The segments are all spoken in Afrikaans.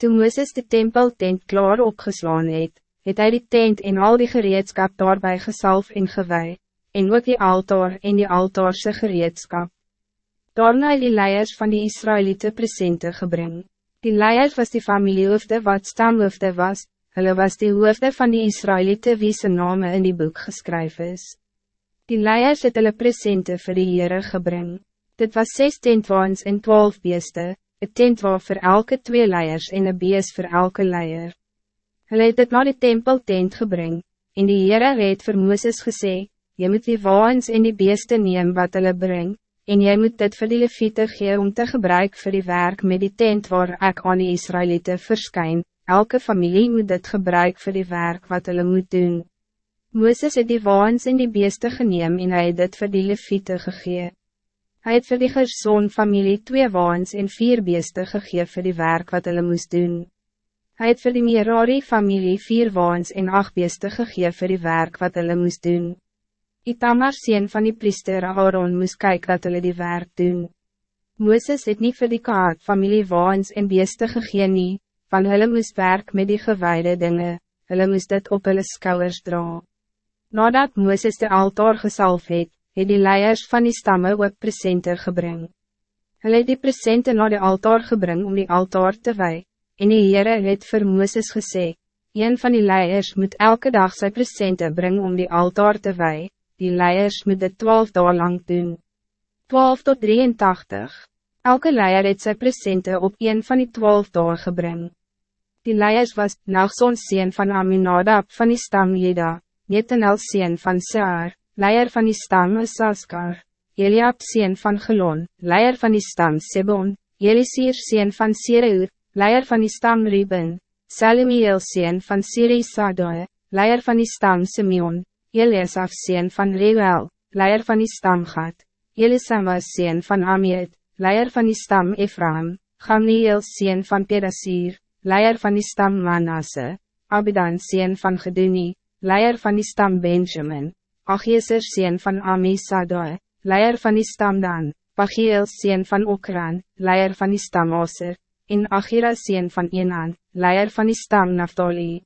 Toen Mooses de tempeltent klaar opgeslaan het, het hy die tent en al die gereedskap daarbij gesalf en gewei, en ook die altaar en die altaarse gereedskap. Daarna het die leiers van die Israëlieten presente gebring. Die leiers was die familiehoofde wat stamhoofde was, hulle was die hoofde van die Israëlieten wie sy name in die boek geskryf is. Die leiers het hulle presente vir die Heere gebring. Dit was zes tentwaans en twaalf beeste, een tent waar voor elke twee leiers en een bees voor elke leier. Hulle het dit na die tempeltent gebring, en die Heere het vir Mooses gesê, Jy moet die waans en die beeste neem wat hulle bring, en jy moet dit vir die leviete gee om te gebruik voor die werk met die tent waar ek aan die Israëlieten verskyn, elke familie moet dit gebruik voor die werk wat hulle moet doen. Mooses het die waans en die beeste geneem en hy het dit vir die leviete gegee. Hij het vir die Gerson familie twee waans en vier beeste gegee vir die werk wat hulle moest doen. Hij het vir die Merari familie vier waans en acht beeste gegee vir die werk wat hulle moest doen. Itamar sien van die priester Aaron moest kijken dat hulle die werk doen. Mooses het niet vir die kaart familie waans en beeste gegee nie, van hulle moest werk met die gewijde dingen, hulle moest dit op hulle skouwers dra. Nadat Mooses de altaar gesalf het, het die leiers van die stammen ook presente gebring. Hulle het die presente naar de altaar gebring om die altaar te wij, en die Heere het vir Mooses gesê, een van die leiers moet elke dag zijn presente brengen om die altaar te wij, die leiers moet dit twaalf dagen lang doen. 12 tot 83. Elke leier het sy presente op een van die twaalf dagen gebring. Die leiers was Nachson sien van Aminadab van die stam Jeda, Netanel sien van Saar, leier van die stam is Saskar, Eliab sien van Gelon, leier van die stam Sebon, Elisir sien van Sireur, leier van die stam Ruben, Salimiel sien van Siri Sadoe, leier van die stam Simeon, Eliasaf sien van Reuel, leier van die stam Gad, Elisama sien van Amiet, leier van die stam Ephraim, Gamliel sien van Pedasir, leier van die stam Manasse, Abidan sien van Geduni, leier van die stam Benjamin, Achieser sien van Amisadoi, leier van die stam Dan, Pagiel sien van Okran, leier van die stam Oser, en Achira sien van Enan, leier van die stam Naftali.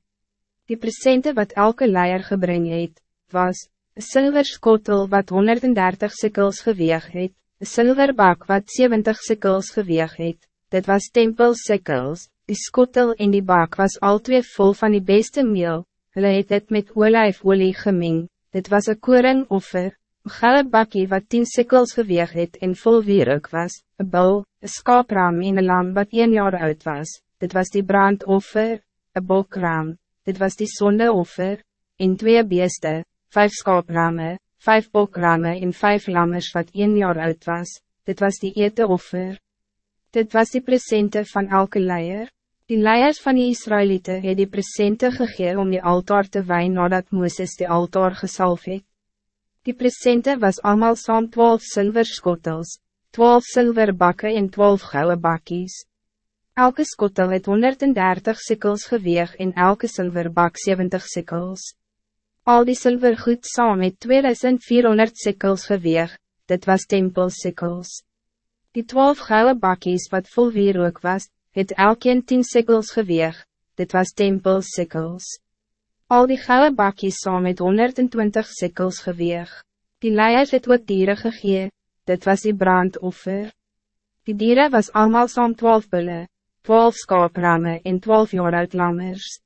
Die presente wat elke leier gebring het, was, een zilver skotel wat 130 sikkels geweeg het, een zilver bak wat 70 sikkels geweeg het, dit was tempel sikkels, die skotel en die bak was al twee vol van die beste meel, hulle het het met olijfolie gemengd. Dit was een koringoffer, een gele bakkie wat tien sikkels geweeg het en vol wierik was, een bul, een skaapraam en een lam wat een jaar oud was, dit was die brandoffer, een bokraam, dit was die sondeoffer, en twee beeste, vijf skaaprame, vijf bokrame en vijf lammers wat een jaar oud was, dit was die eteoffer. Dit was die presente van elke leier. Die leiers van die Israëlieten het die presente gegee om die altaar te wijn nadat Mooses die altaar gesalf het. Die presente was allemaal saam 12 zilver skottels, 12 zilver bakken en 12 gouden bakkies. Elke skottel het 130 sikkels geweeg en elke zilver bak 70 sikkels. Al die zilver goed saam het 2400 sikkels geweeg, dit was tempel sikkels. Die 12 gouden bakkies wat vol wierook was, het elkeen tien sikkels geweeg, dit was tempel sikkels. Al die gouden bakjes saam met 120 sikkels geweeg. Die leiers het ook dieren gegee, dit was die brandoffer. Die dieren was allemaal saam 12 bulle, 12 skaapramme en 12 jaar oud lammers.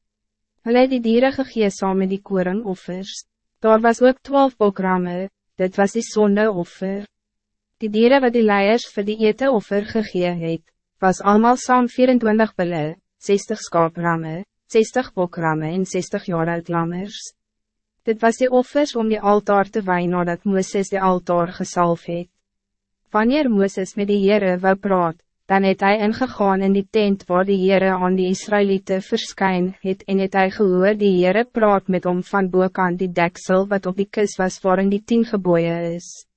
Hulle het die dieren gegee saam met die koringoffers. Daar was ook 12 bokramme, dit was die sondeoffer. Die dieren wat die leiers voor die eteoffer gegee het, was allemaal saam 24 bulle, 60 skaapramme, 60 bokramme en 60 jaar oud lammers. Dit was die offers om die altaar te wijn nadat Mooses die altaar gesalf het. Wanneer Mooses met die Heere wou praat, dan het hij ingegaan in die tent waar die Heere aan die Israëlieten verskyn het en het hy gehoor die Heere praat met hom van boekant die deksel wat op die kus was waarin die tien geboeien is.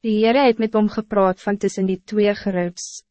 Die Heere het met hom gepraat van tussen die twee geribs.